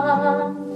啊。